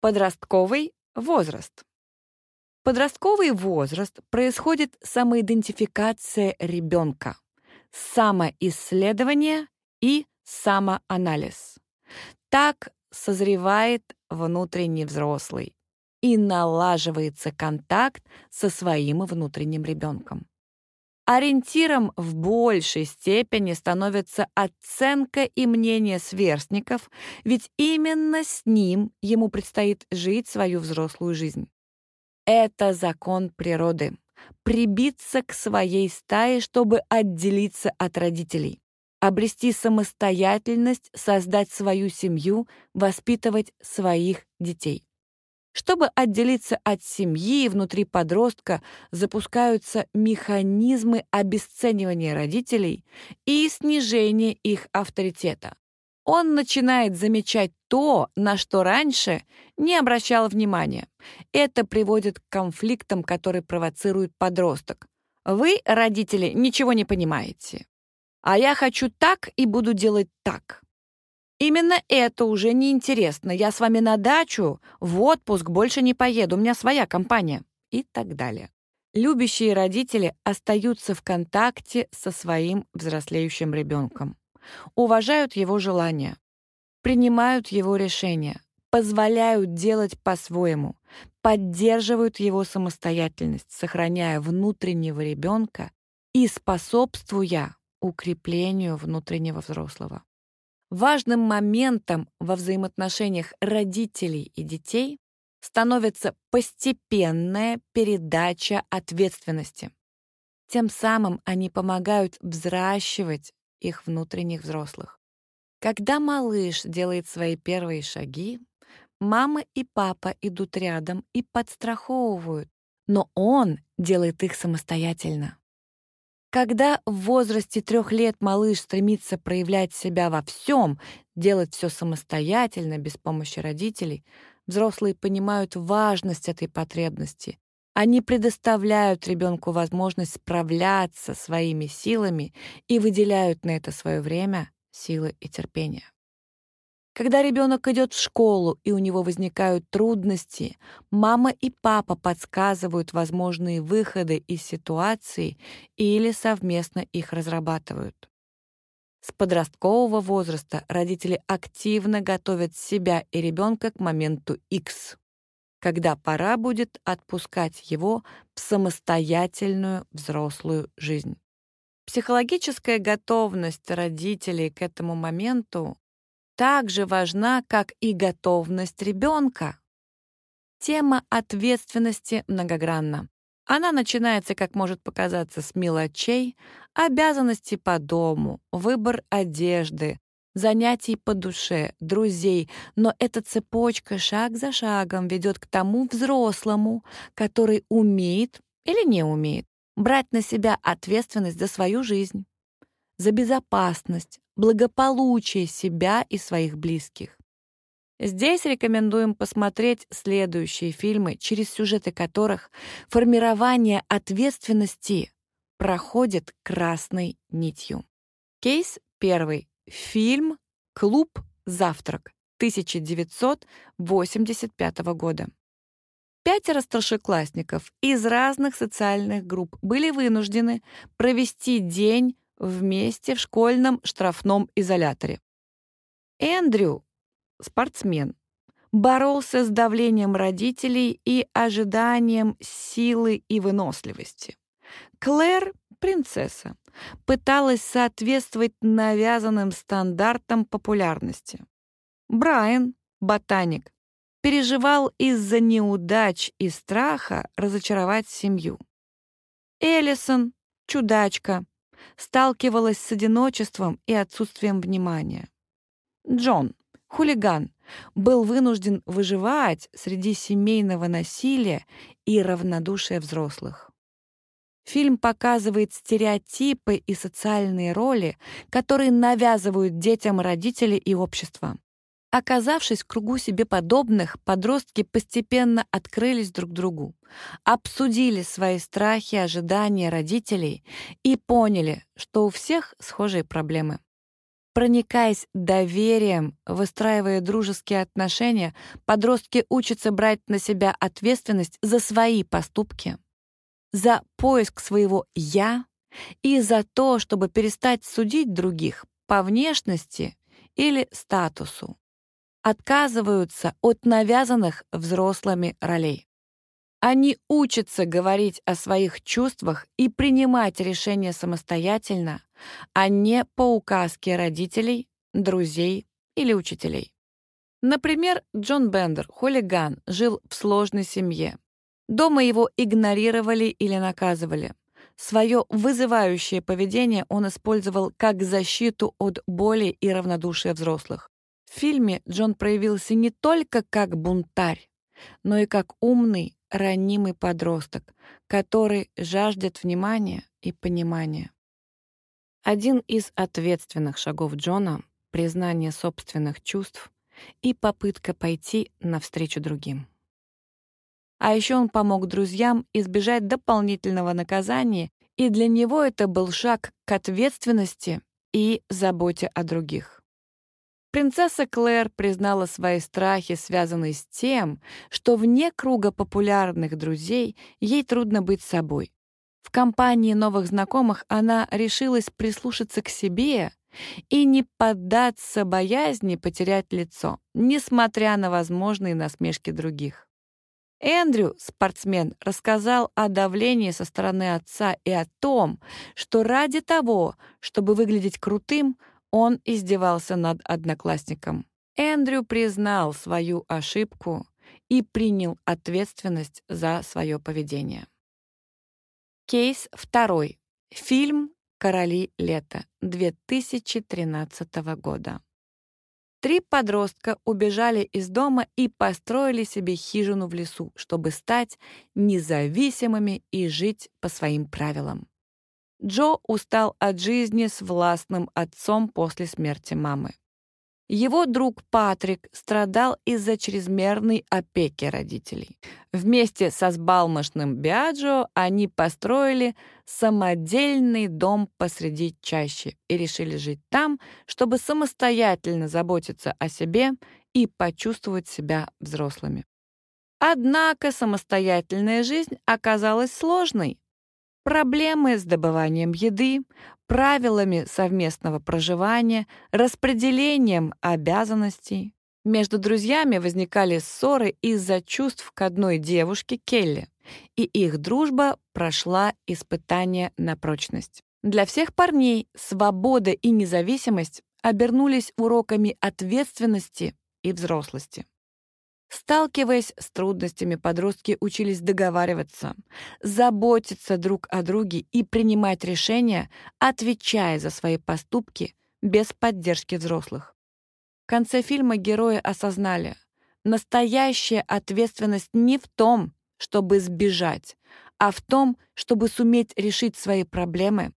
Подростковый возраст. Подростковый возраст происходит самоидентификация ребенка, самоисследование и самоанализ. Так созревает внутренний взрослый и налаживается контакт со своим внутренним ребенком. Ориентиром в большей степени становится оценка и мнение сверстников, ведь именно с ним ему предстоит жить свою взрослую жизнь. Это закон природы — прибиться к своей стае, чтобы отделиться от родителей, обрести самостоятельность, создать свою семью, воспитывать своих детей. Чтобы отделиться от семьи, внутри подростка запускаются механизмы обесценивания родителей и снижения их авторитета. Он начинает замечать то, на что раньше не обращал внимания. Это приводит к конфликтам, которые провоцирует подросток. Вы, родители, ничего не понимаете. А я хочу так и буду делать так. Именно это уже неинтересно. Я с вами на дачу, в отпуск больше не поеду, у меня своя компания. И так далее. Любящие родители остаются в контакте со своим взрослеющим ребенком, уважают его желания, принимают его решения, позволяют делать по-своему, поддерживают его самостоятельность, сохраняя внутреннего ребенка и способствуя укреплению внутреннего взрослого. Важным моментом во взаимоотношениях родителей и детей становится постепенная передача ответственности. Тем самым они помогают взращивать их внутренних взрослых. Когда малыш делает свои первые шаги, мама и папа идут рядом и подстраховывают, но он делает их самостоятельно. Когда в возрасте трех лет малыш стремится проявлять себя во всем, делать все самостоятельно, без помощи родителей, взрослые понимают важность этой потребности. Они предоставляют ребенку возможность справляться своими силами и выделяют на это свое время, силы и терпение. Когда ребенок идет в школу и у него возникают трудности, мама и папа подсказывают возможные выходы из ситуации или совместно их разрабатывают. С подросткового возраста родители активно готовят себя и ребенка к моменту X, когда пора будет отпускать его в самостоятельную взрослую жизнь. Психологическая готовность родителей к этому моменту так же важна, как и готовность ребенка. Тема ответственности многогранна. Она начинается, как может показаться, с мелочей, обязанностей по дому, выбор одежды, занятий по душе, друзей, но эта цепочка шаг за шагом ведет к тому взрослому, который умеет или не умеет брать на себя ответственность за свою жизнь, за безопасность, благополучие себя и своих близких. Здесь рекомендуем посмотреть следующие фильмы, через сюжеты которых формирование ответственности проходит красной нитью. Кейс первый. Фильм «Клуб Завтрак» 1985 года. Пятеро старшеклассников из разных социальных групп были вынуждены провести день вместе в школьном штрафном изоляторе. Эндрю, спортсмен, боролся с давлением родителей и ожиданием силы и выносливости. Клэр, принцесса, пыталась соответствовать навязанным стандартам популярности. Брайан, ботаник, переживал из-за неудач и страха разочаровать семью. Эллисон, чудачка, сталкивалась с одиночеством и отсутствием внимания. Джон, хулиган, был вынужден выживать среди семейного насилия и равнодушия взрослых. Фильм показывает стереотипы и социальные роли, которые навязывают детям родители и общество. Оказавшись в кругу себе подобных, подростки постепенно открылись друг другу, обсудили свои страхи, ожидания родителей и поняли, что у всех схожие проблемы. проникаясь доверием, выстраивая дружеские отношения, подростки учатся брать на себя ответственность за свои поступки, за поиск своего «я» и за то, чтобы перестать судить других по внешности или статусу. Отказываются от навязанных взрослыми ролей. Они учатся говорить о своих чувствах и принимать решения самостоятельно, а не по указке родителей, друзей или учителей. Например, Джон Бендер, хулиган, жил в сложной семье. Дома его игнорировали или наказывали. Свое вызывающее поведение он использовал как защиту от боли и равнодушия взрослых. В фильме Джон проявился не только как бунтарь, но и как умный, ранимый подросток, который жаждет внимания и понимания. Один из ответственных шагов Джона — признание собственных чувств и попытка пойти навстречу другим. А еще он помог друзьям избежать дополнительного наказания, и для него это был шаг к ответственности и заботе о других. Принцесса Клэр признала свои страхи, связанные с тем, что вне круга популярных друзей ей трудно быть собой. В компании новых знакомых она решилась прислушаться к себе и не поддаться боязни потерять лицо, несмотря на возможные насмешки других. Эндрю, спортсмен, рассказал о давлении со стороны отца и о том, что ради того, чтобы выглядеть крутым, он издевался над одноклассником. Эндрю признал свою ошибку и принял ответственность за свое поведение. Кейс второй. Фильм «Короли лета» 2013 года. Три подростка убежали из дома и построили себе хижину в лесу, чтобы стать независимыми и жить по своим правилам. Джо устал от жизни с властным отцом после смерти мамы. Его друг Патрик страдал из-за чрезмерной опеки родителей. Вместе со сбалмошным Биаджо они построили самодельный дом посреди чащи и решили жить там, чтобы самостоятельно заботиться о себе и почувствовать себя взрослыми. Однако самостоятельная жизнь оказалась сложной. Проблемы с добыванием еды, правилами совместного проживания, распределением обязанностей. Между друзьями возникали ссоры из-за чувств к одной девушке Келли, и их дружба прошла испытание на прочность. Для всех парней свобода и независимость обернулись уроками ответственности и взрослости. Сталкиваясь с трудностями, подростки учились договариваться, заботиться друг о друге и принимать решения, отвечая за свои поступки без поддержки взрослых. В конце фильма герои осознали, настоящая ответственность не в том, чтобы сбежать, а в том, чтобы суметь решить свои проблемы,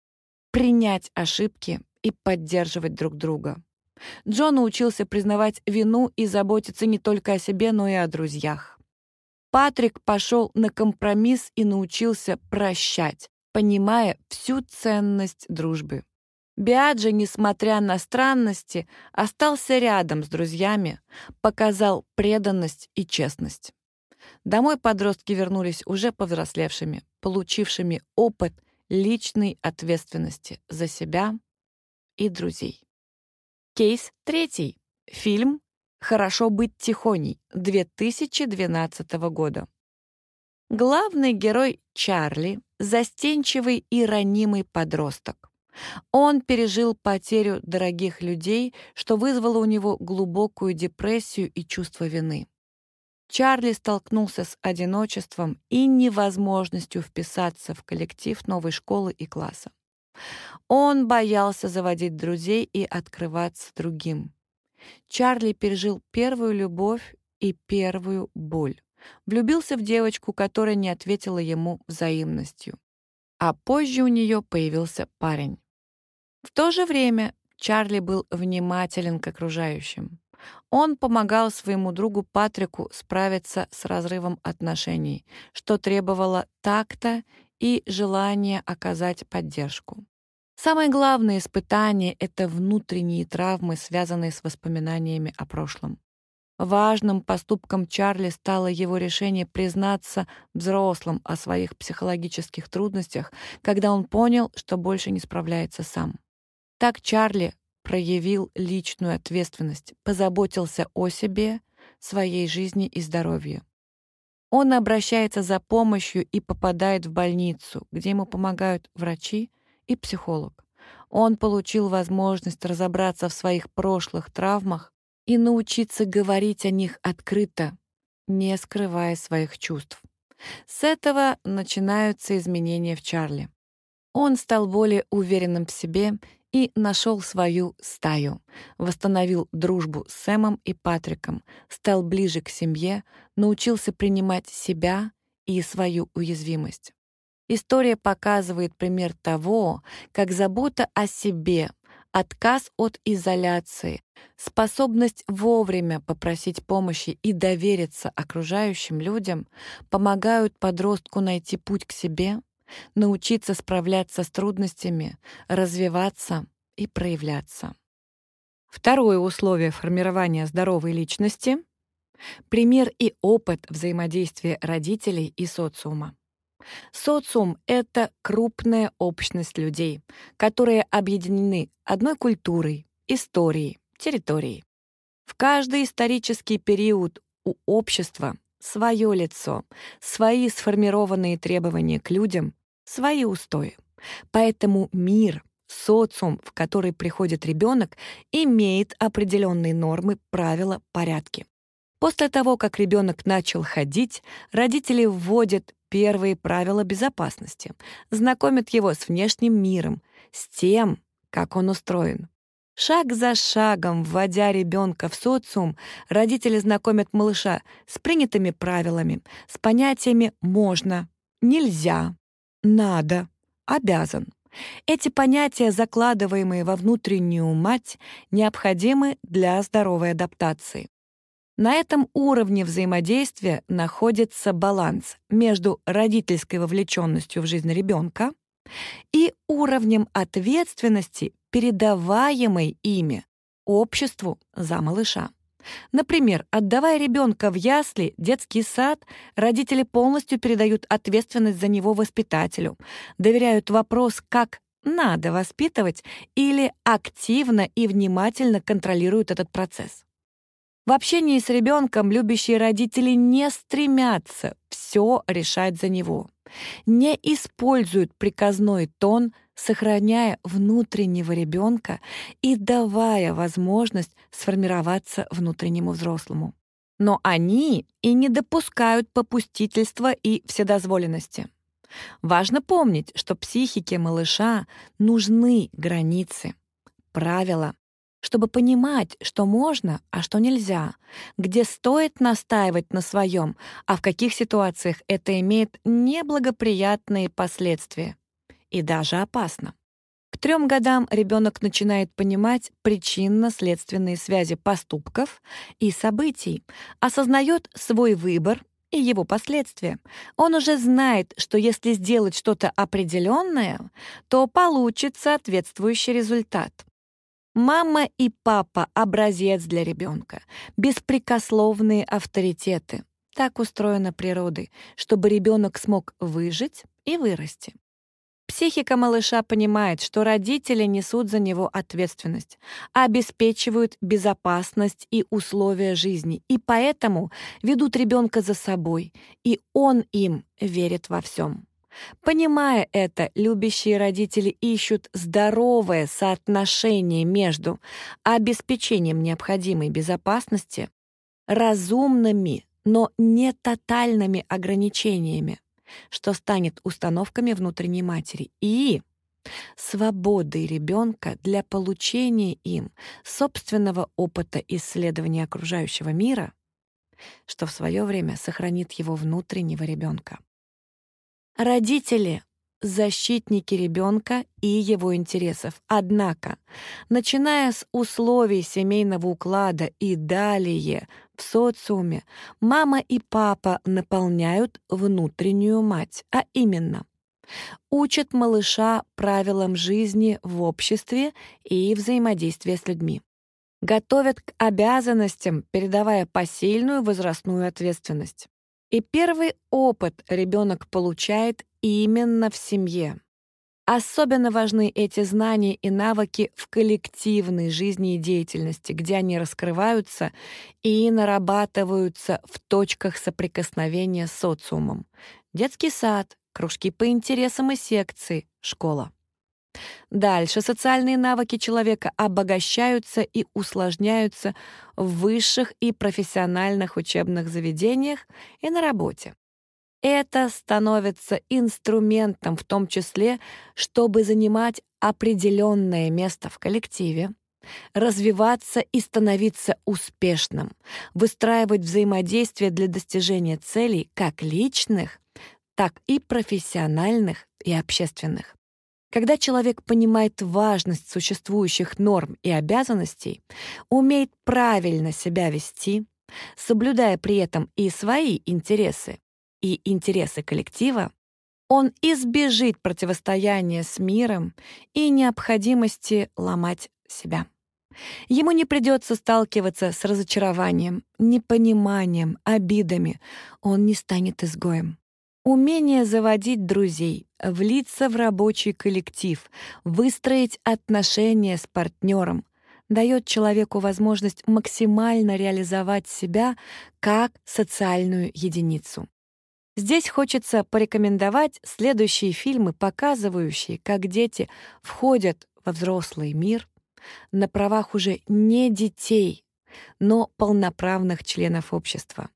принять ошибки и поддерживать друг друга. Джон научился признавать вину и заботиться не только о себе, но и о друзьях. Патрик пошел на компромисс и научился прощать, понимая всю ценность дружбы. Биаджи, несмотря на странности, остался рядом с друзьями, показал преданность и честность. Домой подростки вернулись уже повзрослевшими, получившими опыт личной ответственности за себя и друзей. Кейс третий. Фильм «Хорошо быть тихоней» 2012 года. Главный герой Чарли — застенчивый и ранимый подросток. Он пережил потерю дорогих людей, что вызвало у него глубокую депрессию и чувство вины. Чарли столкнулся с одиночеством и невозможностью вписаться в коллектив новой школы и класса. Он боялся заводить друзей и открываться другим. Чарли пережил первую любовь и первую боль. Влюбился в девочку, которая не ответила ему взаимностью. А позже у нее появился парень. В то же время Чарли был внимателен к окружающим. Он помогал своему другу Патрику справиться с разрывом отношений, что требовало такта и желание оказать поддержку. Самое главное испытание — это внутренние травмы, связанные с воспоминаниями о прошлом. Важным поступком Чарли стало его решение признаться взрослым о своих психологических трудностях, когда он понял, что больше не справляется сам. Так Чарли проявил личную ответственность, позаботился о себе, своей жизни и здоровье. Он обращается за помощью и попадает в больницу, где ему помогают врачи и психолог. Он получил возможность разобраться в своих прошлых травмах и научиться говорить о них открыто, не скрывая своих чувств. С этого начинаются изменения в Чарли. Он стал более уверенным в себе и нашел свою стаю, восстановил дружбу с Сэмом и Патриком, стал ближе к семье, научился принимать себя и свою уязвимость. История показывает пример того, как забота о себе, отказ от изоляции, способность вовремя попросить помощи и довериться окружающим людям помогают подростку найти путь к себе, научиться справляться с трудностями, развиваться и проявляться. Второе условие формирования здоровой личности — пример и опыт взаимодействия родителей и социума. Социум — это крупная общность людей, которые объединены одной культурой, историей, территорией. В каждый исторический период у общества свое лицо, свои сформированные требования к людям, свои устои. Поэтому мир, социум, в который приходит ребенок, имеет определенные нормы, правила, порядки. После того, как ребенок начал ходить, родители вводят первые правила безопасности, знакомят его с внешним миром, с тем, как он устроен. Шаг за шагом, вводя ребенка в социум, родители знакомят малыша с принятыми правилами, с понятиями «можно», «нельзя», «надо», «обязан». Эти понятия, закладываемые во внутреннюю мать, необходимы для здоровой адаптации. На этом уровне взаимодействия находится баланс между родительской вовлеченностью в жизнь ребенка и уровнем ответственности, передаваемой ими обществу за малыша. Например, отдавая ребенка в ясли, детский сад, родители полностью передают ответственность за него воспитателю, доверяют вопрос, как надо воспитывать, или активно и внимательно контролируют этот процесс. В общении с ребенком любящие родители не стремятся все решать за него, не используют приказной тон, сохраняя внутреннего ребенка и давая возможность сформироваться внутреннему взрослому. Но они и не допускают попустительства и вседозволенности. Важно помнить, что психике малыша нужны границы, правила, чтобы понимать, что можно, а что нельзя, где стоит настаивать на своем, а в каких ситуациях это имеет неблагоприятные последствия и даже опасно. К трем годам ребенок начинает понимать причинно-следственные связи поступков и событий, осознает свой выбор и его последствия. Он уже знает, что если сделать что-то определенное, то получит соответствующий результат. Мама и папа — образец для ребенка, беспрекословные авторитеты. Так устроена природа, чтобы ребенок смог выжить и вырасти. Психика малыша понимает, что родители несут за него ответственность, обеспечивают безопасность и условия жизни, и поэтому ведут ребенка за собой, и он им верит во всем. Понимая это, любящие родители ищут здоровое соотношение между обеспечением необходимой безопасности, разумными, но не тотальными ограничениями, что станет установками внутренней матери, и свободой ребенка для получения им собственного опыта исследования окружающего мира, что в свое время сохранит его внутреннего ребенка. Родители — защитники ребенка и его интересов. Однако, начиная с условий семейного уклада и далее в социуме, мама и папа наполняют внутреннюю мать, а именно Учат малыша правилам жизни в обществе и взаимодействия с людьми. Готовят к обязанностям, передавая посильную возрастную ответственность. И первый опыт ребенок получает именно в семье. Особенно важны эти знания и навыки в коллективной жизни и деятельности, где они раскрываются и нарабатываются в точках соприкосновения с социумом. Детский сад, кружки по интересам и секции, школа. Дальше социальные навыки человека обогащаются и усложняются в высших и профессиональных учебных заведениях и на работе. Это становится инструментом в том числе, чтобы занимать определенное место в коллективе, развиваться и становиться успешным, выстраивать взаимодействие для достижения целей как личных, так и профессиональных и общественных. Когда человек понимает важность существующих норм и обязанностей, умеет правильно себя вести, соблюдая при этом и свои интересы, и интересы коллектива, он избежит противостояния с миром и необходимости ломать себя. Ему не придется сталкиваться с разочарованием, непониманием, обидами. Он не станет изгоем. Умение заводить друзей, влиться в рабочий коллектив, выстроить отношения с партнером дает человеку возможность максимально реализовать себя как социальную единицу. Здесь хочется порекомендовать следующие фильмы, показывающие, как дети входят во взрослый мир на правах уже не детей, но полноправных членов общества.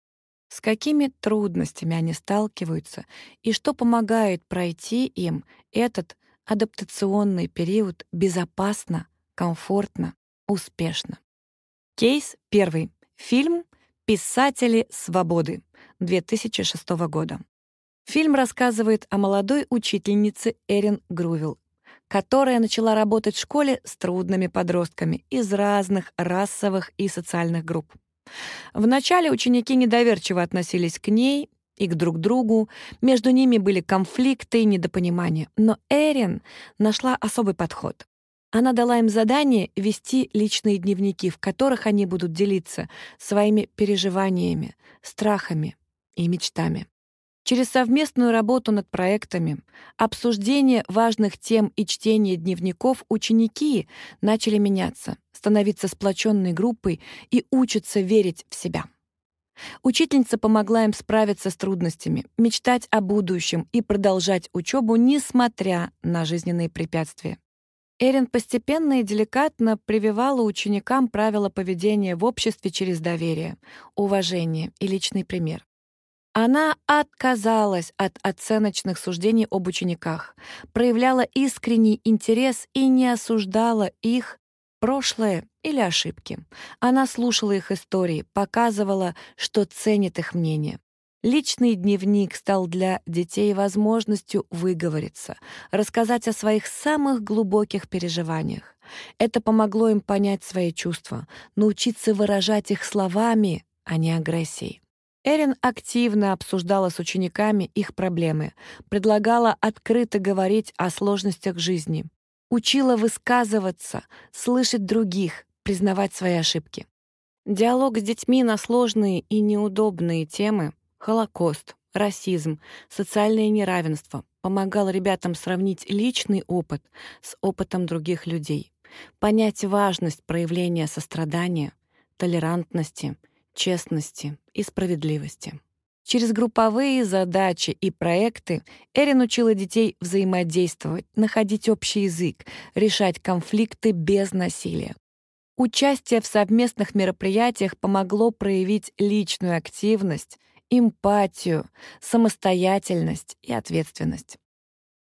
С какими трудностями они сталкиваются и что помогает пройти им этот адаптационный период безопасно, комфортно, успешно. Кейс первый. Фильм «Писатели свободы» 2006 года. Фильм рассказывает о молодой учительнице Эрин Грувилл, которая начала работать в школе с трудными подростками из разных расовых и социальных групп. Вначале ученики недоверчиво относились к ней и к друг другу, между ними были конфликты и недопонимания, но Эрин нашла особый подход. Она дала им задание вести личные дневники, в которых они будут делиться своими переживаниями, страхами, и мечтами. Через совместную работу над проектами, обсуждение важных тем и чтение дневников ученики начали меняться, становиться сплоченной группой и учатся верить в себя. Учительница помогла им справиться с трудностями, мечтать о будущем и продолжать учебу, несмотря на жизненные препятствия. Эрин постепенно и деликатно прививала ученикам правила поведения в обществе через доверие, уважение и личный пример. Она отказалась от оценочных суждений об учениках, проявляла искренний интерес и не осуждала их прошлое или ошибки. Она слушала их истории, показывала, что ценит их мнение. Личный дневник стал для детей возможностью выговориться, рассказать о своих самых глубоких переживаниях. Это помогло им понять свои чувства, научиться выражать их словами, а не агрессией. Эрин активно обсуждала с учениками их проблемы, предлагала открыто говорить о сложностях жизни, учила высказываться, слышать других, признавать свои ошибки. Диалог с детьми на сложные и неудобные темы — Холокост, расизм, социальное неравенство — помогал ребятам сравнить личный опыт с опытом других людей, понять важность проявления сострадания, толерантности — честности и справедливости. Через групповые задачи и проекты Эрин учила детей взаимодействовать, находить общий язык, решать конфликты без насилия. Участие в совместных мероприятиях помогло проявить личную активность, эмпатию, самостоятельность и ответственность.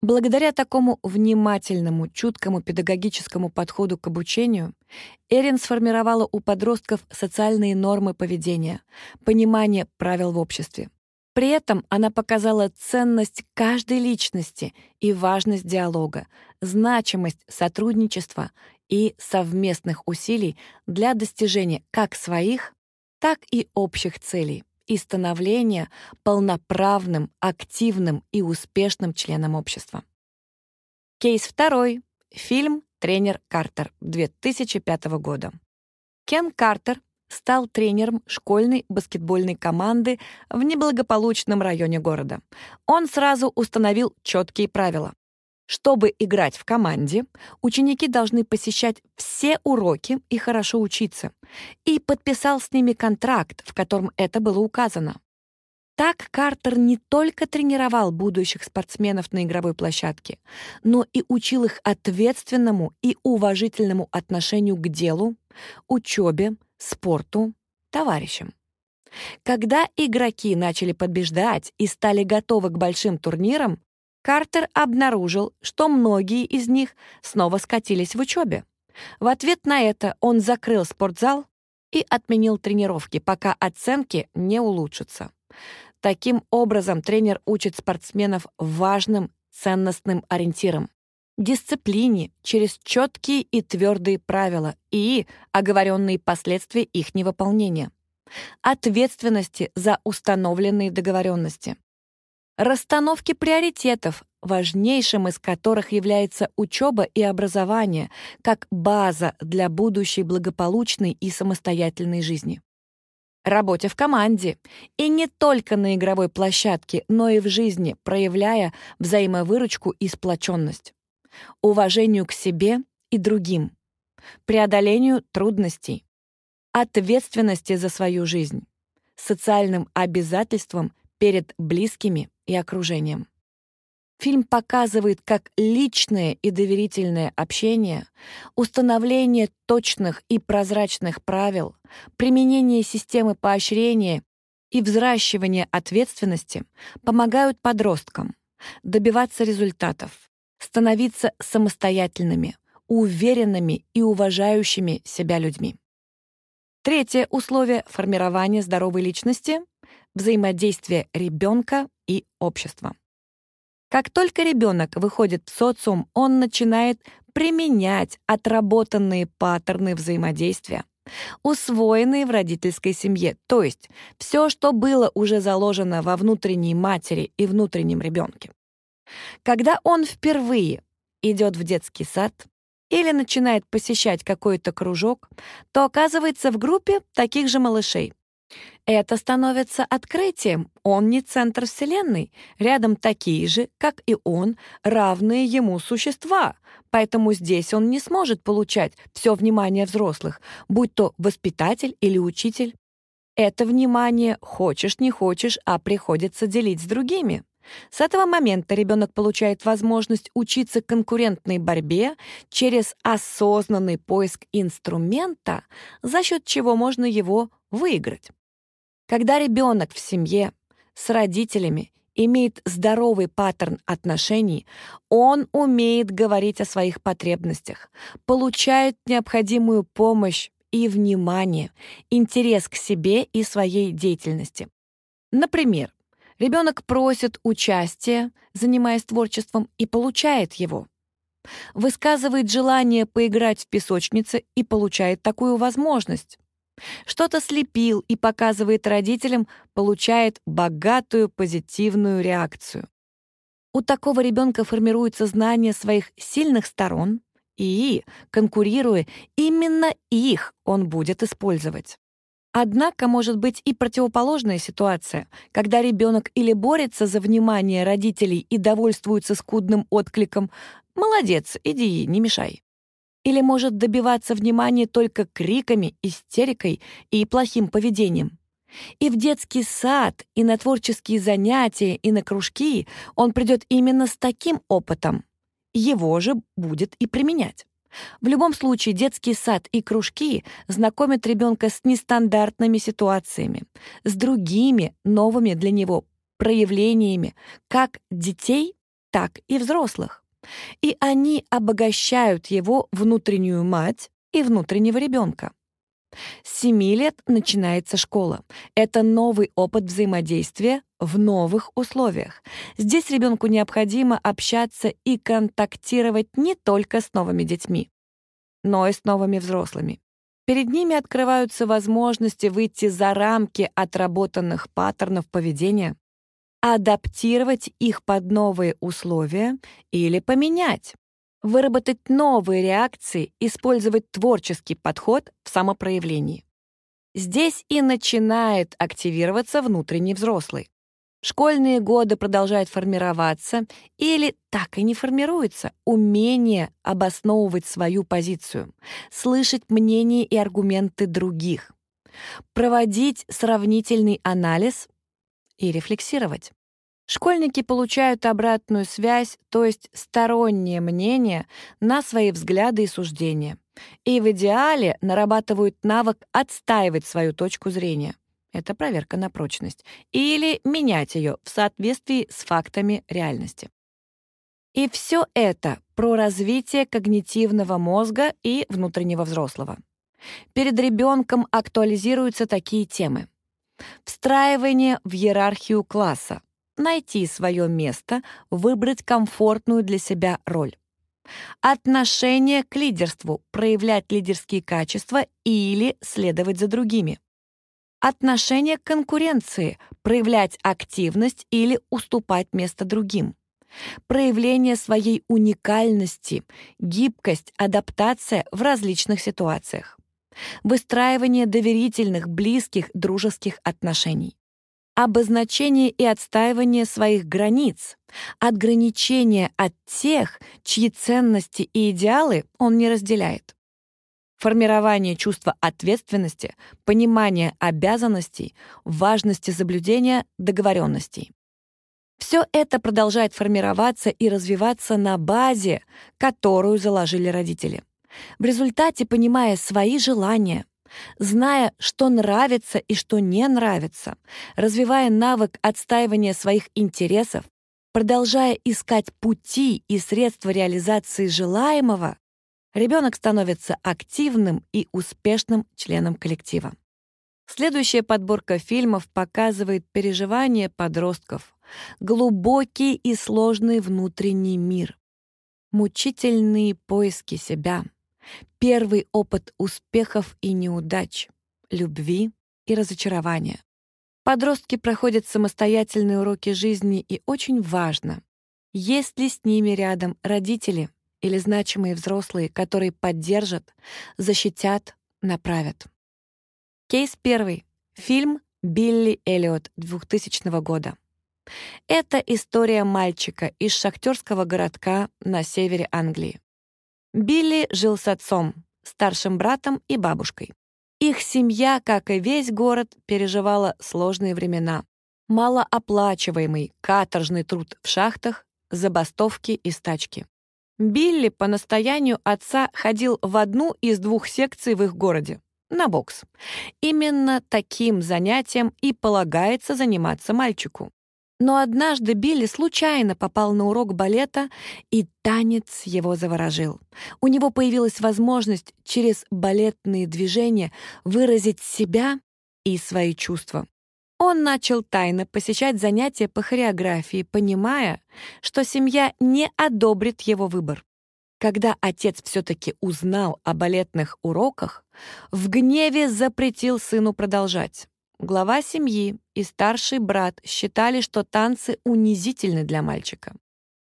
Благодаря такому внимательному, чуткому педагогическому подходу к обучению Эрин сформировала у подростков социальные нормы поведения, понимание правил в обществе. При этом она показала ценность каждой личности и важность диалога, значимость сотрудничества и совместных усилий для достижения как своих, так и общих целей и становления полноправным, активным и успешным членом общества. Кейс второй. Фильм «Тренер Картер» 2005 года. Кен Картер стал тренером школьной баскетбольной команды в неблагополучном районе города. Он сразу установил четкие правила. Чтобы играть в команде, ученики должны посещать все уроки и хорошо учиться. И подписал с ними контракт, в котором это было указано. Так Картер не только тренировал будущих спортсменов на игровой площадке, но и учил их ответственному и уважительному отношению к делу, учебе, спорту, товарищам. Когда игроки начали побеждать и стали готовы к большим турнирам, Картер обнаружил, что многие из них снова скатились в учебе. В ответ на это он закрыл спортзал и отменил тренировки, пока оценки не улучшатся. Таким образом, тренер учит спортсменов важным ценностным ориентирам дисциплине через четкие и твердые правила и оговоренные последствия их невыполнения, ответственности за установленные договоренности, расстановки приоритетов, важнейшим из которых является учеба и образование как база для будущей благополучной и самостоятельной жизни. Работе в команде, и не только на игровой площадке, но и в жизни, проявляя взаимовыручку и сплоченность, уважению к себе и другим, преодолению трудностей, ответственности за свою жизнь, социальным обязательствам перед близкими и окружением. Фильм показывает, как личное и доверительное общение, установление точных и прозрачных правил, применение системы поощрения и взращивание ответственности помогают подросткам добиваться результатов, становиться самостоятельными, уверенными и уважающими себя людьми. Третье условие формирования здоровой личности — взаимодействие ребенка и общества. Как только ребенок выходит в социум, он начинает применять отработанные паттерны взаимодействия, усвоенные в родительской семье, то есть все, что было уже заложено во внутренней матери и внутреннем ребенке. Когда он впервые идет в детский сад или начинает посещать какой-то кружок, то оказывается в группе таких же малышей. Это становится открытием. Он не центр Вселенной. Рядом такие же, как и он, равные ему существа. Поэтому здесь он не сможет получать все внимание взрослых, будь то воспитатель или учитель. Это внимание, хочешь не хочешь, а приходится делить с другими. С этого момента ребенок получает возможность учиться конкурентной борьбе через осознанный поиск инструмента, за счет чего можно его выиграть. Когда ребенок в семье с родителями имеет здоровый паттерн отношений, он умеет говорить о своих потребностях, получает необходимую помощь и внимание, интерес к себе и своей деятельности. Например, Ребенок просит участия, занимаясь творчеством, и получает его. Высказывает желание поиграть в песочнице и получает такую возможность. Что-то слепил и показывает родителям, получает богатую позитивную реакцию. У такого ребенка формируется знание своих сильных сторон, и, конкурируя, именно их он будет использовать. Однако может быть и противоположная ситуация, когда ребенок или борется за внимание родителей и довольствуется скудным откликом «молодец, иди, не мешай». Или может добиваться внимания только криками, истерикой и плохим поведением. И в детский сад, и на творческие занятия, и на кружки он придет именно с таким опытом. Его же будет и применять. В любом случае, детский сад и кружки знакомят ребенка с нестандартными ситуациями, с другими новыми для него проявлениями как детей, так и взрослых. И они обогащают его внутреннюю мать и внутреннего ребенка. С 7 лет начинается школа. Это новый опыт взаимодействия в новых условиях. Здесь ребенку необходимо общаться и контактировать не только с новыми детьми, но и с новыми взрослыми. Перед ними открываются возможности выйти за рамки отработанных паттернов поведения, адаптировать их под новые условия или поменять, выработать новые реакции, использовать творческий подход в самопроявлении. Здесь и начинает активироваться внутренний взрослый. Школьные годы продолжают формироваться или так и не формируется умение обосновывать свою позицию, слышать мнения и аргументы других, проводить сравнительный анализ и рефлексировать. Школьники получают обратную связь, то есть стороннее мнение на свои взгляды и суждения. И в идеале нарабатывают навык отстаивать свою точку зрения. Это проверка на прочность. Или менять ее в соответствии с фактами реальности. И все это про развитие когнитивного мозга и внутреннего взрослого. Перед ребенком актуализируются такие темы. Встраивание в иерархию класса, найти свое место, выбрать комфортную для себя роль. Отношение к лидерству, проявлять лидерские качества или следовать за другими. Отношение к конкуренции, проявлять активность или уступать место другим. Проявление своей уникальности, гибкость, адаптация в различных ситуациях. Выстраивание доверительных, близких, дружеских отношений обозначение и отстаивание своих границ, отграничение от тех, чьи ценности и идеалы он не разделяет. Формирование чувства ответственности, понимание обязанностей, важности соблюдения договоренностей. Все это продолжает формироваться и развиваться на базе, которую заложили родители. В результате, понимая свои желания, зная, что нравится и что не нравится, развивая навык отстаивания своих интересов, продолжая искать пути и средства реализации желаемого, ребенок становится активным и успешным членом коллектива. Следующая подборка фильмов показывает переживания подростков, глубокий и сложный внутренний мир, мучительные поиски себя — Первый опыт успехов и неудач, любви и разочарования. Подростки проходят самостоятельные уроки жизни, и очень важно, есть ли с ними рядом родители или значимые взрослые, которые поддержат, защитят, направят. Кейс первый. Фильм «Билли Эллиот» 2000 года. Это история мальчика из шахтерского городка на севере Англии. Билли жил с отцом, старшим братом и бабушкой. Их семья, как и весь город, переживала сложные времена. Малооплачиваемый каторжный труд в шахтах, забастовки и стачки. Билли по настоянию отца ходил в одну из двух секций в их городе — на бокс. Именно таким занятием и полагается заниматься мальчику. Но однажды Билли случайно попал на урок балета, и танец его заворожил. У него появилась возможность через балетные движения выразить себя и свои чувства. Он начал тайно посещать занятия по хореографии, понимая, что семья не одобрит его выбор. Когда отец все-таки узнал о балетных уроках, в гневе запретил сыну продолжать. Глава семьи и старший брат считали, что танцы унизительны для мальчика.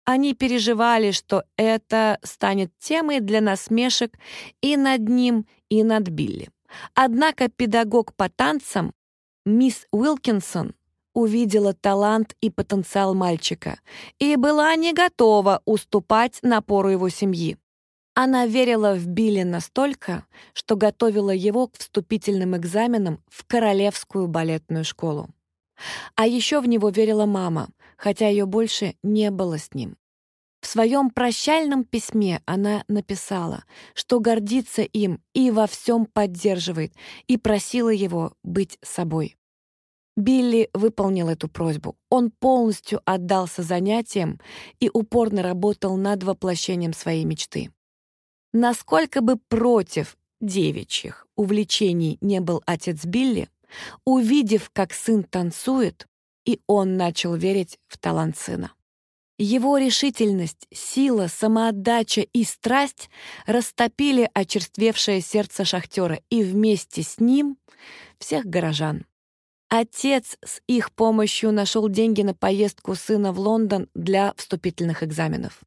Они переживали, что это станет темой для насмешек и над ним, и над Билли. Однако педагог по танцам, мисс Уилкинсон, увидела талант и потенциал мальчика и была не готова уступать напору его семьи. Она верила в Билли настолько, что готовила его к вступительным экзаменам в Королевскую балетную школу. А еще в него верила мама, хотя ее больше не было с ним. В своем прощальном письме она написала, что гордится им и во всем поддерживает, и просила его быть собой. Билли выполнил эту просьбу. Он полностью отдался занятиям и упорно работал над воплощением своей мечты. Насколько бы против девичьих увлечений не был отец Билли, увидев, как сын танцует, и он начал верить в талант сына. Его решительность, сила, самоотдача и страсть растопили очерствевшее сердце шахтера и вместе с ним всех горожан. Отец с их помощью нашел деньги на поездку сына в Лондон для вступительных экзаменов.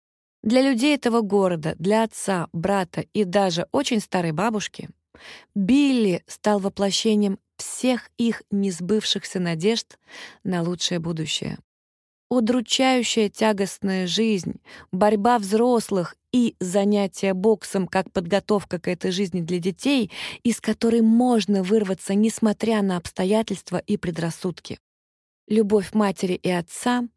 Для людей этого города, для отца, брата и даже очень старой бабушки Билли стал воплощением всех их несбывшихся надежд на лучшее будущее. Удручающая тягостная жизнь, борьба взрослых и занятия боксом как подготовка к этой жизни для детей, из которой можно вырваться, несмотря на обстоятельства и предрассудки. Любовь матери и отца,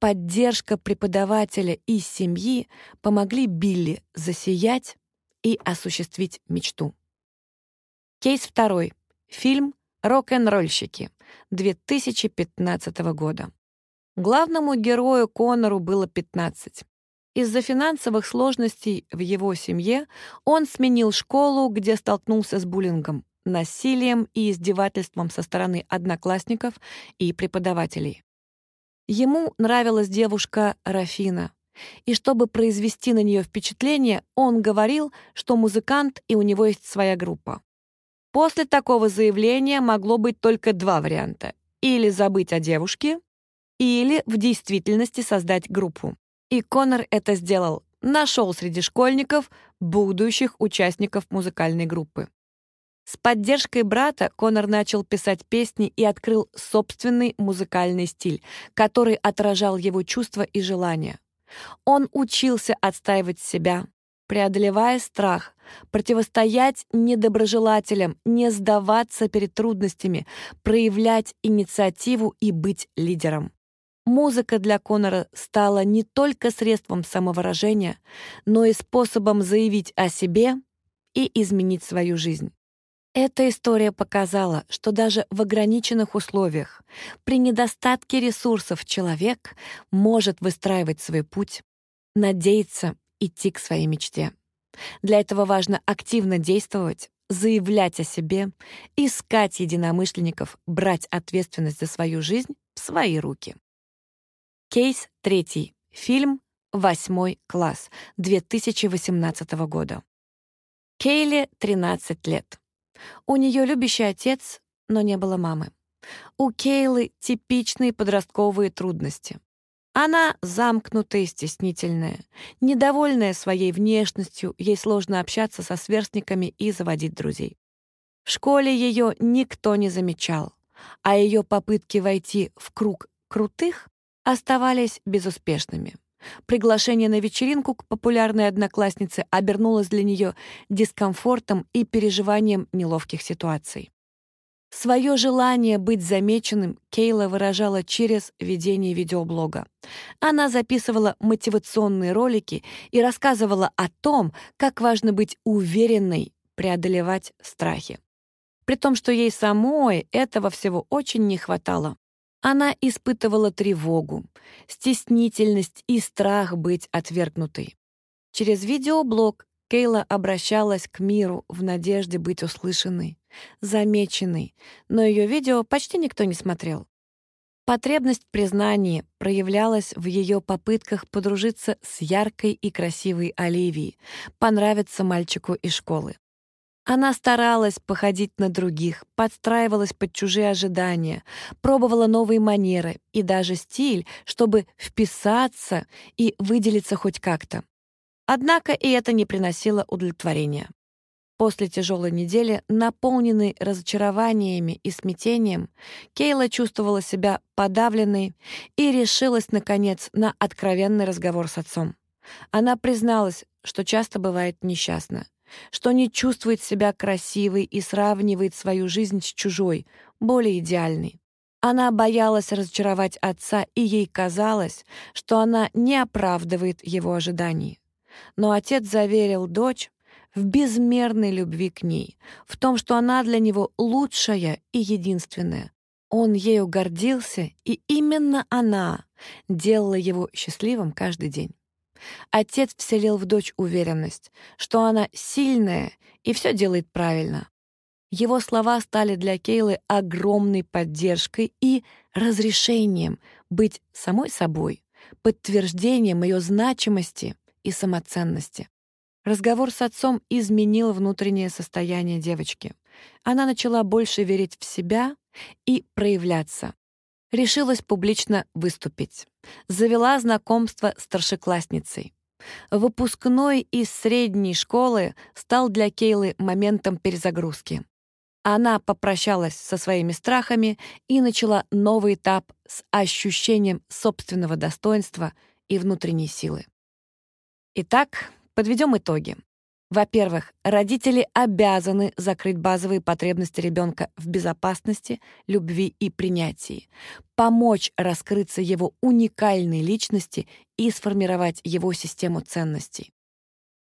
поддержка преподавателя и семьи помогли Билли засиять и осуществить мечту. Кейс второй. Фильм «Рок-н-ролльщики» 2015 года. Главному герою Конору было 15. Из-за финансовых сложностей в его семье он сменил школу, где столкнулся с буллингом, насилием и издевательством со стороны одноклассников и преподавателей. Ему нравилась девушка Рафина, и чтобы произвести на нее впечатление, он говорил, что музыкант и у него есть своя группа. После такого заявления могло быть только два варианта. Или забыть о девушке, или в действительности создать группу. И Конор это сделал. Нашел среди школьников будущих участников музыкальной группы. С поддержкой брата Конор начал писать песни и открыл собственный музыкальный стиль, который отражал его чувства и желания. Он учился отстаивать себя, преодолевая страх, противостоять недоброжелателям, не сдаваться перед трудностями, проявлять инициативу и быть лидером. Музыка для Конора стала не только средством самовыражения, но и способом заявить о себе и изменить свою жизнь. Эта история показала, что даже в ограниченных условиях, при недостатке ресурсов человек может выстраивать свой путь, надеяться идти к своей мечте. Для этого важно активно действовать, заявлять о себе, искать единомышленников, брать ответственность за свою жизнь в свои руки. Кейс третий. Фильм «Восьмой класс» 2018 года. Кейли 13 лет. У нее любящий отец, но не было мамы. У Кейлы типичные подростковые трудности. Она замкнутая и стеснительная, недовольная своей внешностью, ей сложно общаться со сверстниками и заводить друзей. В школе ее никто не замечал, а ее попытки войти в круг крутых оставались безуспешными. Приглашение на вечеринку к популярной однокласснице обернулось для нее дискомфортом и переживанием неловких ситуаций. Свое желание быть замеченным Кейла выражала через ведение видеоблога. Она записывала мотивационные ролики и рассказывала о том, как важно быть уверенной, преодолевать страхи. При том, что ей самой этого всего очень не хватало. Она испытывала тревогу, стеснительность и страх быть отвергнутой. Через видеоблог Кейла обращалась к миру в надежде быть услышанной, замеченной, но ее видео почти никто не смотрел. Потребность в признании проявлялась в ее попытках подружиться с яркой и красивой Оливией, понравиться мальчику из школы. Она старалась походить на других, подстраивалась под чужие ожидания, пробовала новые манеры и даже стиль, чтобы вписаться и выделиться хоть как-то. Однако и это не приносило удовлетворения. После тяжелой недели, наполненной разочарованиями и смятением, Кейла чувствовала себя подавленной и решилась, наконец, на откровенный разговор с отцом. Она призналась, что часто бывает несчастна что не чувствует себя красивой и сравнивает свою жизнь с чужой, более идеальной. Она боялась разочаровать отца, и ей казалось, что она не оправдывает его ожиданий. Но отец заверил дочь в безмерной любви к ней, в том, что она для него лучшая и единственная. Он ею гордился, и именно она делала его счастливым каждый день. Отец вселил в дочь уверенность, что она сильная и все делает правильно. Его слова стали для Кейлы огромной поддержкой и разрешением быть самой собой, подтверждением ее значимости и самоценности. Разговор с отцом изменил внутреннее состояние девочки. Она начала больше верить в себя и проявляться. Решилась публично выступить. Завела знакомство с старшеклассницей. Выпускной из средней школы стал для Кейлы моментом перезагрузки. Она попрощалась со своими страхами и начала новый этап с ощущением собственного достоинства и внутренней силы. Итак, подведем итоги. Во-первых, родители обязаны закрыть базовые потребности ребенка в безопасности, любви и принятии, помочь раскрыться его уникальной личности и сформировать его систему ценностей.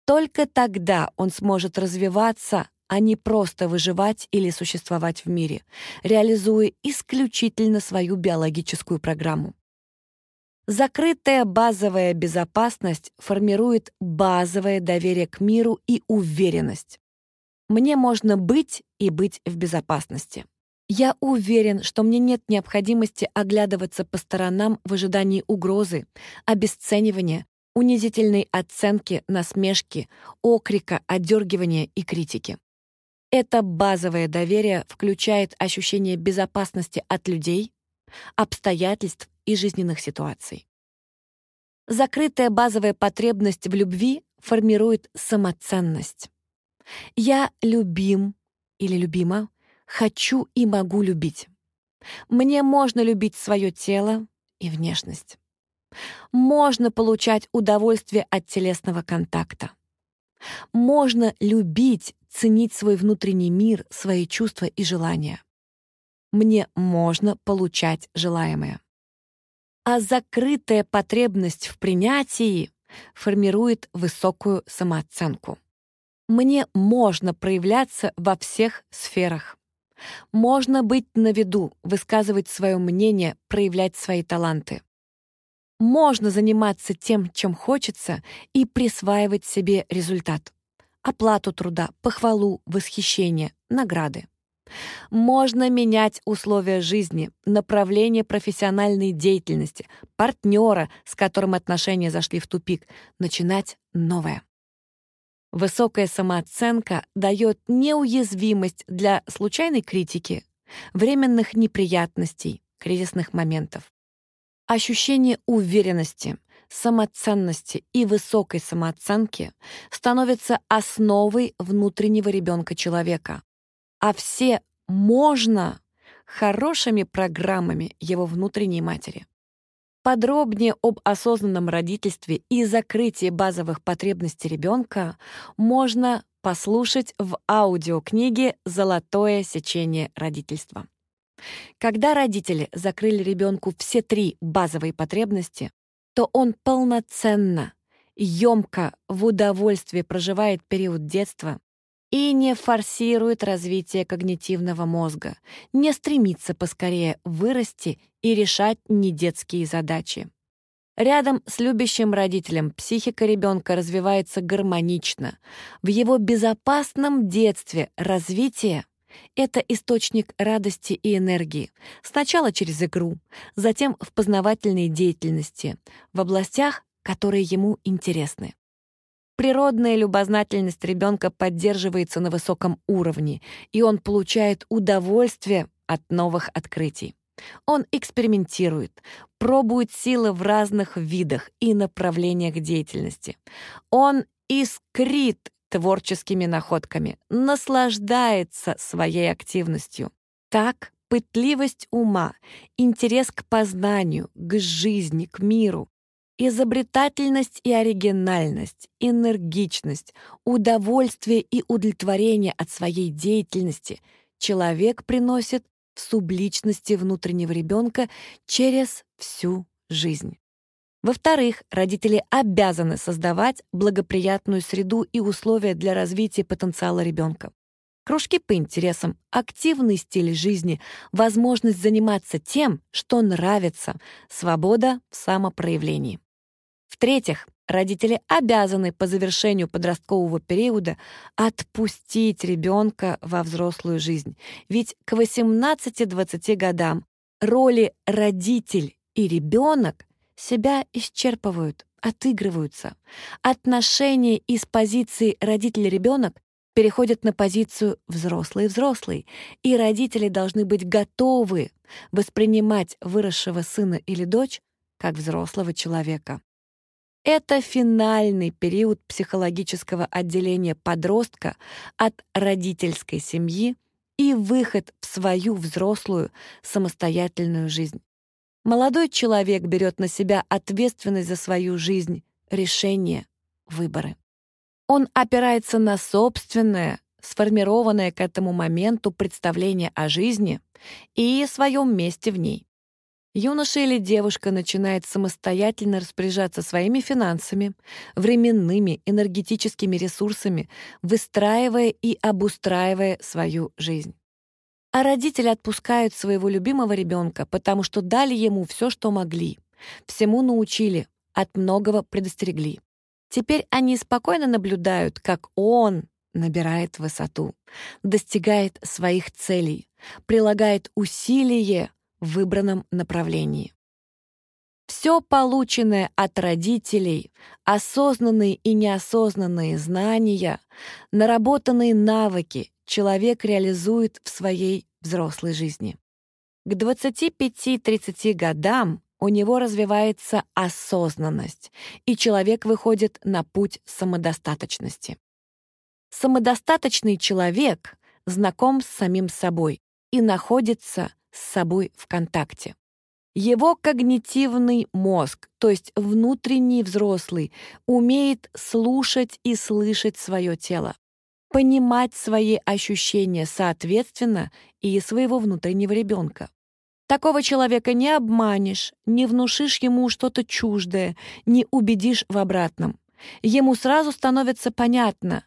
Только тогда он сможет развиваться, а не просто выживать или существовать в мире, реализуя исключительно свою биологическую программу. Закрытая базовая безопасность формирует базовое доверие к миру и уверенность. Мне можно быть и быть в безопасности. Я уверен, что мне нет необходимости оглядываться по сторонам в ожидании угрозы, обесценивания, унизительной оценки, насмешки, окрика, отдергивания и критики. Это базовое доверие включает ощущение безопасности от людей, обстоятельств и жизненных ситуаций. Закрытая базовая потребность в любви формирует самоценность. Я любим или любима, хочу и могу любить. Мне можно любить свое тело и внешность. Можно получать удовольствие от телесного контакта. Можно любить ценить свой внутренний мир, свои чувства и желания. Мне можно получать желаемое. А закрытая потребность в принятии формирует высокую самооценку. Мне можно проявляться во всех сферах. Можно быть на виду, высказывать свое мнение, проявлять свои таланты. Можно заниматься тем, чем хочется, и присваивать себе результат оплату труда, похвалу, восхищение, награды. Можно менять условия жизни, направление профессиональной деятельности, партнера, с которым отношения зашли в тупик, начинать новое. Высокая самооценка дает неуязвимость для случайной критики, временных неприятностей, кризисных моментов. Ощущение уверенности, самоценности и высокой самооценки становятся основой внутреннего ребенка человека, а все «можно» — хорошими программами его внутренней матери. Подробнее об осознанном родительстве и закрытии базовых потребностей ребенка можно послушать в аудиокниге «Золотое сечение родительства». Когда родители закрыли ребенку все три базовые потребности, то он полноценно, емко, в удовольствии проживает период детства и не форсирует развитие когнитивного мозга, не стремится поскорее вырасти и решать недетские задачи. Рядом с любящим родителем психика ребенка развивается гармонично. В его безопасном детстве развитие это источник радости и энергии. Сначала через игру, затем в познавательной деятельности, в областях, которые ему интересны. Природная любознательность ребенка поддерживается на высоком уровне, и он получает удовольствие от новых открытий. Он экспериментирует, пробует силы в разных видах и направлениях деятельности. Он искрит творческими находками, наслаждается своей активностью. Так пытливость ума, интерес к познанию, к жизни, к миру, изобретательность и оригинальность, энергичность, удовольствие и удовлетворение от своей деятельности человек приносит в субличности внутреннего ребенка через всю жизнь. Во-вторых, родители обязаны создавать благоприятную среду и условия для развития потенциала ребенка. Кружки по интересам, активный стиль жизни, возможность заниматься тем, что нравится, свобода в самопроявлении. В-третьих, родители обязаны по завершению подросткового периода отпустить ребенка во взрослую жизнь. Ведь к 18-20 годам роли родитель и ребенок себя исчерпывают, отыгрываются. Отношения из позиции родитель-ребенок переходят на позицию взрослый-взрослый, и родители должны быть готовы воспринимать выросшего сына или дочь как взрослого человека. Это финальный период психологического отделения подростка от родительской семьи и выход в свою взрослую самостоятельную жизнь. Молодой человек берет на себя ответственность за свою жизнь, решения, выборы. Он опирается на собственное, сформированное к этому моменту представление о жизни и своем месте в ней. Юноша или девушка начинает самостоятельно распоряжаться своими финансами, временными, энергетическими ресурсами, выстраивая и обустраивая свою жизнь. А родители отпускают своего любимого ребенка, потому что дали ему все, что могли, всему научили, от многого предостерегли. Теперь они спокойно наблюдают, как он набирает высоту, достигает своих целей, прилагает усилие в выбранном направлении. Все полученное от родителей, осознанные и неосознанные знания, наработанные навыки человек реализует в своей взрослой жизни. К 25-30 годам у него развивается осознанность, и человек выходит на путь самодостаточности. Самодостаточный человек знаком с самим собой и находится с собой в контакте. Его когнитивный мозг, то есть внутренний взрослый, умеет слушать и слышать свое тело, понимать свои ощущения соответственно и своего внутреннего ребенка. Такого человека не обманешь, не внушишь ему что-то чуждое, не убедишь в обратном. Ему сразу становится понятно,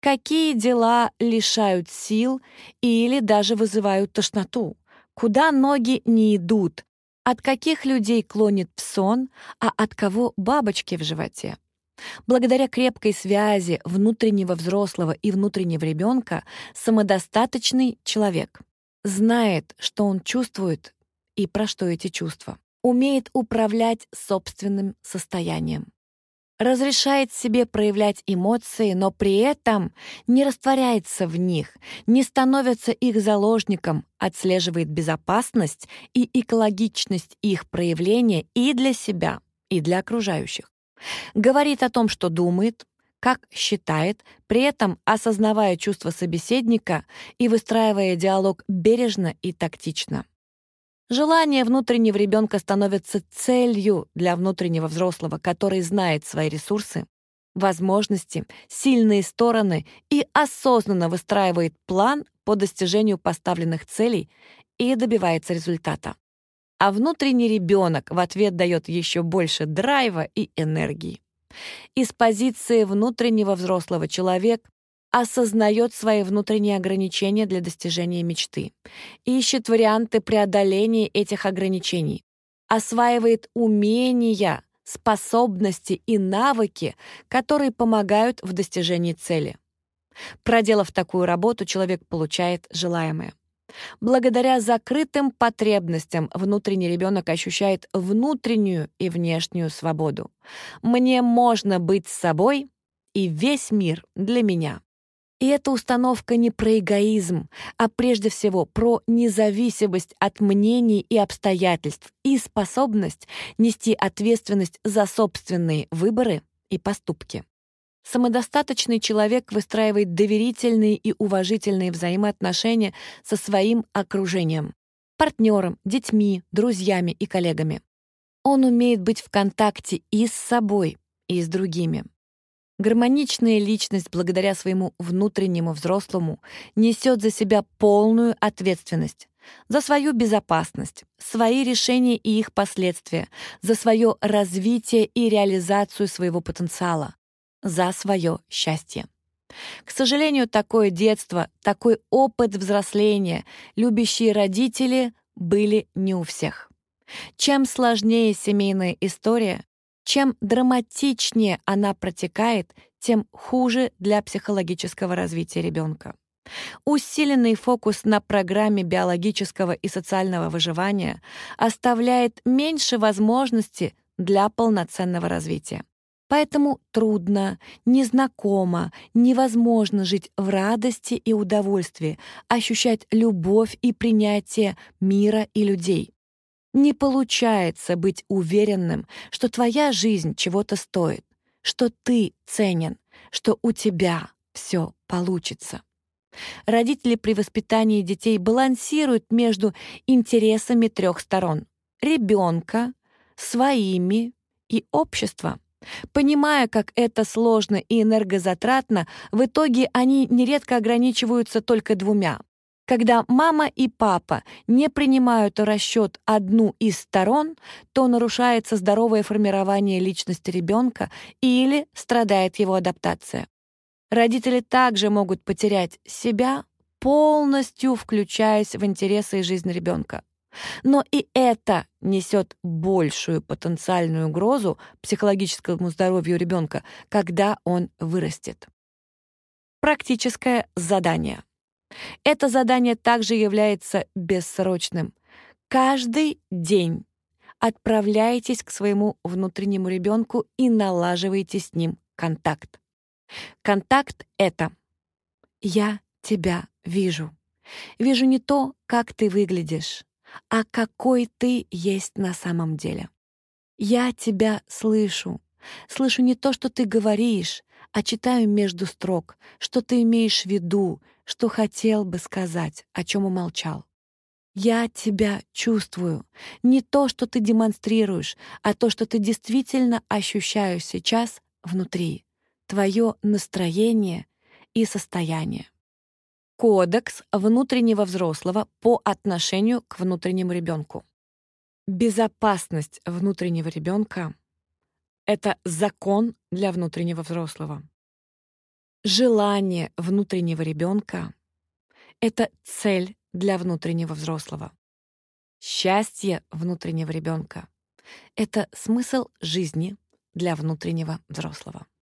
какие дела лишают сил или даже вызывают тошноту, куда ноги не идут, от каких людей клонит в сон, а от кого бабочки в животе. Благодаря крепкой связи внутреннего взрослого и внутреннего ребенка самодостаточный человек знает, что он чувствует и про что эти чувства. Умеет управлять собственным состоянием. Разрешает себе проявлять эмоции, но при этом не растворяется в них, не становится их заложником, отслеживает безопасность и экологичность их проявления и для себя, и для окружающих. Говорит о том, что думает, как считает, при этом осознавая чувства собеседника и выстраивая диалог бережно и тактично. Желание внутреннего ребенка становится целью для внутреннего взрослого, который знает свои ресурсы, возможности, сильные стороны и осознанно выстраивает план по достижению поставленных целей и добивается результата. А внутренний ребенок в ответ дает еще больше драйва и энергии. Из позиции внутреннего взрослого человек осознает свои внутренние ограничения для достижения мечты, ищет варианты преодоления этих ограничений, осваивает умения, способности и навыки, которые помогают в достижении цели. Проделав такую работу, человек получает желаемое. Благодаря закрытым потребностям внутренний ребенок ощущает внутреннюю и внешнюю свободу. Мне можно быть собой, и весь мир для меня. И эта установка не про эгоизм, а прежде всего про независимость от мнений и обстоятельств и способность нести ответственность за собственные выборы и поступки. Самодостаточный человек выстраивает доверительные и уважительные взаимоотношения со своим окружением, партнером, детьми, друзьями и коллегами. Он умеет быть в контакте и с собой, и с другими. Гармоничная личность, благодаря своему внутреннему взрослому, несет за себя полную ответственность. За свою безопасность, свои решения и их последствия, за свое развитие и реализацию своего потенциала, за свое счастье. К сожалению, такое детство, такой опыт взросления, любящие родители были не у всех. Чем сложнее семейная история, чем драматичнее она протекает, тем хуже для психологического развития ребенка. Усиленный фокус на программе биологического и социального выживания оставляет меньше возможности для полноценного развития. Поэтому трудно, незнакомо, невозможно жить в радости и удовольствии, ощущать любовь и принятие мира и людей. Не получается быть уверенным, что твоя жизнь чего-то стоит, что ты ценен, что у тебя все получится. Родители при воспитании детей балансируют между интересами трех сторон — ребенка, своими и общества. Понимая, как это сложно и энергозатратно, в итоге они нередко ограничиваются только двумя. Когда мама и папа не принимают в расчет одну из сторон, то нарушается здоровое формирование личности ребенка или страдает его адаптация. Родители также могут потерять себя, полностью включаясь в интересы и жизнь ребенка. Но и это несет большую потенциальную угрозу психологическому здоровью ребенка, когда он вырастет. Практическое задание. Это задание также является бессрочным. Каждый день отправляйтесь к своему внутреннему ребенку и налаживайте с ним контакт. Контакт — это «я тебя вижу». Вижу не то, как ты выглядишь, а какой ты есть на самом деле. Я тебя слышу. Слышу не то, что ты говоришь, а читаю между строк, что ты имеешь в виду, что хотел бы сказать, о чем умолчал. Я тебя чувствую. Не то, что ты демонстрируешь, а то, что ты действительно ощущаешь сейчас внутри. Твое настроение и состояние. Кодекс внутреннего взрослого по отношению к внутреннему ребенку. Безопасность внутреннего ребенка — это закон для внутреннего взрослого. Желание внутреннего ребенка — это цель для внутреннего взрослого. Счастье внутреннего ребенка — это смысл жизни для внутреннего взрослого.